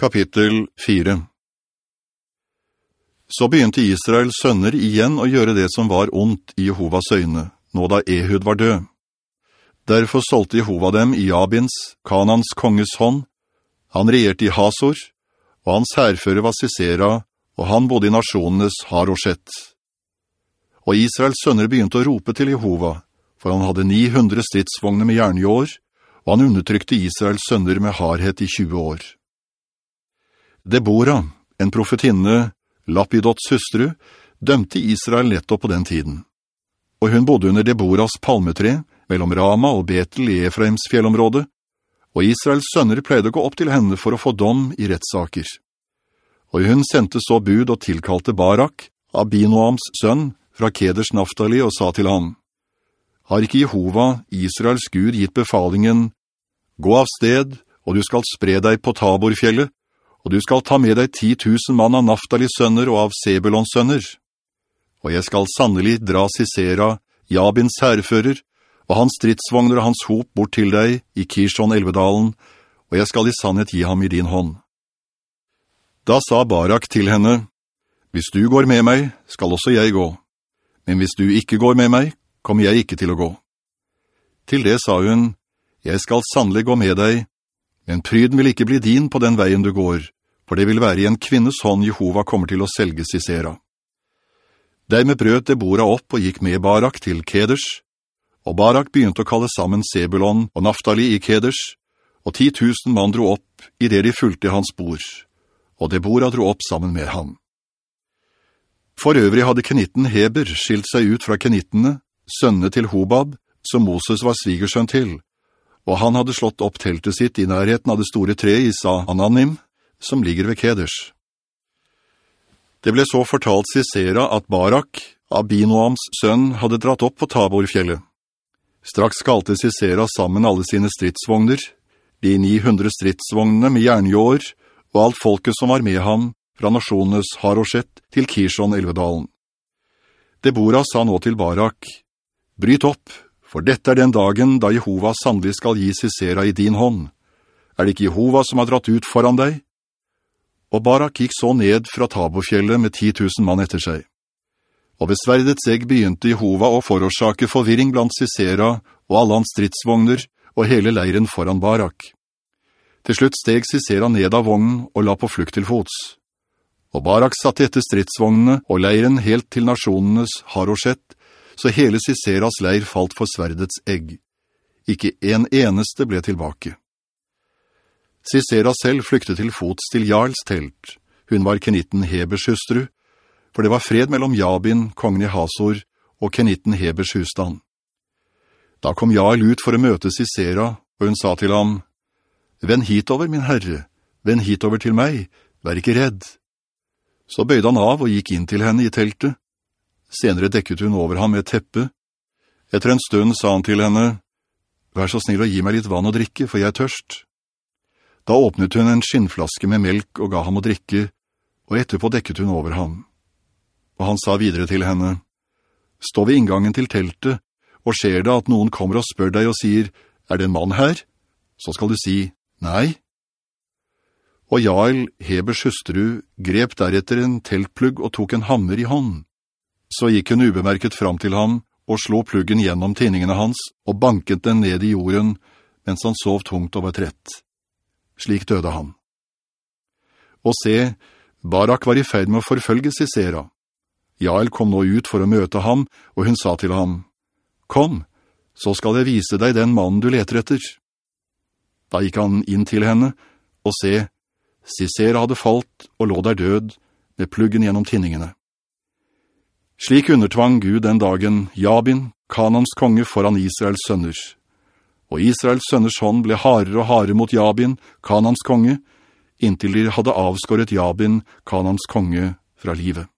Kapittel 4 Så begynte Israels sønner igjen å gjøre det som var ondt i Jehovas øyne, nå da Ehud var død. Derfor solgte Jehova dem i Abins, Kanans konges hånd. Han regjerte i Hasor, og hans herfører var Sisera, og han bodde i nasjonenes Haroshet. Og Israels sønner begynte å rope til Jehova, for han hadde 900 stridsvogne med jernjår, og han undertrykte Israels sønner med hardhet i 20 år. Deborah, en profetinne, Lapidots hustru, dømte Israel nettopp på den tiden. Og hun bodde under Deborahs palmetre, mellom Rama og Betel i Efraims fjellområde, og Israels sønner pleide å gå opp til henne for å få dom i rettssaker. Og hun sendte så bud og tilkalte Barak, Abinoams sønn, fra Keders Naftali og sa til han, «Har ikke Jehova, Israels Gud, gitt befalingen, «Gå av sted, og du skal spre deg på Taborfjellet, og du skal ta med deg ti tusen mann av Naftalis sønner og av Sebulons sønner. Og jeg skal sannelig dra Sisera, Jabins herrefører, og hans stridsvogner og hans hop bort til deg i Kishon-Elvedalen, og jeg skal i sannhet gi ham i din hånd. Da sa Barak til henne, «Hvis du går med meg, skal også jeg gå. Men hvis du ikke går med meg, kommer jeg ikke til å gå.» Til det sa hun, «Jeg skal sannelig gå med deg, men pryden vil ikke bli din på den veien du går, for det vil være i en kvinnes hånd Jehova kommer til å selge Sisera. Dermed brøt Deborah opp og gikk med Barak til Keders, og Barak begynte å kalle sammen Sebulon og Naftali i Keders, og ti tusen mann dro opp i det de fulgte hans bord, og Deborah dro opp sammen med ham. For øvrig hadde kenitten Heber skilt seg ut fra kenittene, sønne til Hobab, som Moses var svigersønn til, og han hadde slått opp teltet sitt i nærheten av det store treet i Sa-Ananim, som ligger ved Keders. Det ble så fortalt Sisera at Barak, Abinoams sønn, hadde dratt opp på Taborfjellet. Straks skalte Sisera sammen alle sine stridsvogner, de 900 stridsvognene med jernjår, og alt folket som var med ham, fra nasjonenes Harosjet til Kishon-Elvedalen. Deborah sa nå til Barak, «Bryt opp, for dette er den dagen da Jehova sannelig skal gi Sisera i din hånd. Er det ikke Jehova som har dratt ut foran deg? Og Barak gikk så ned fra Tabofjellet med 10 000 mann etter seg. Og ved sverdets egg begynte Jehova å forårsake forvirring blant Sisera og alle hans stridsvogner og hele leiren foran Barak. Til slutt steg Sisera ned av vognen og la på flukt til fots. Og Barak satte etter stridsvognene og leiren helt til nasjonenes Haroshet, så hele Siseras leir falt for sverdets egg. Ikke en eneste ble tilbake. Sisera selv flyktet til fots til Jarls telt. Hun var kenitten Hebers hustru, for det var fred mellom Jabin, kongen i Hasor, og kenitten Hebers husstand. Da kom Jarl ut for å møte Sisera, og hun sa til ham, «Venn hitover, min herre, venn hitover til meg, vær ikke redd.» Så bøyde han av og gikk inn til henne i teltet. Senere dekket hun over ham med et teppe. Etter en stund sa han til henne, «Vær så snill å gi meg litt vann å drikke, for jeg er tørst.» Da åpnet hun en skinnflaske med melk og ga ham å drikke, og etterpå dekket hun over ham. Og han sa videre til henne, «Stå ved inngangen til teltet, og skjer det at noen kommer og spør deg og sier, «Er det en mann her?» Så skal du si, «Nei.» Og Jael, Hebers hustru, grep deretter en teltplugg og tok en hammer i hånd. Så gikk hun ubemerket fram til ham og slå pluggen gjennom tinningene hans og banket den ned i jorden, mens han sov tungt og var trett. Slik døde han. Og se, Barak var i ferd med å forfølge Sisera. Jael kom nå ut for å møte ham, og hun sa til ham, «Kom, så skal jeg vise deg den mannen du leter etter.» Da gikk han inn til henne, og se, Sisera hadde falt og lå der død, med pluggen gjennom tinningene. Slik undertvang Gud den dagen Jabin, Kanans konge foran Israels sønner. Og Israels sønners hånd ble hardere og hardere mot Jabin, Kanans konge, inntil de hadde avskåret Jabin, Kanans konge, fra livet.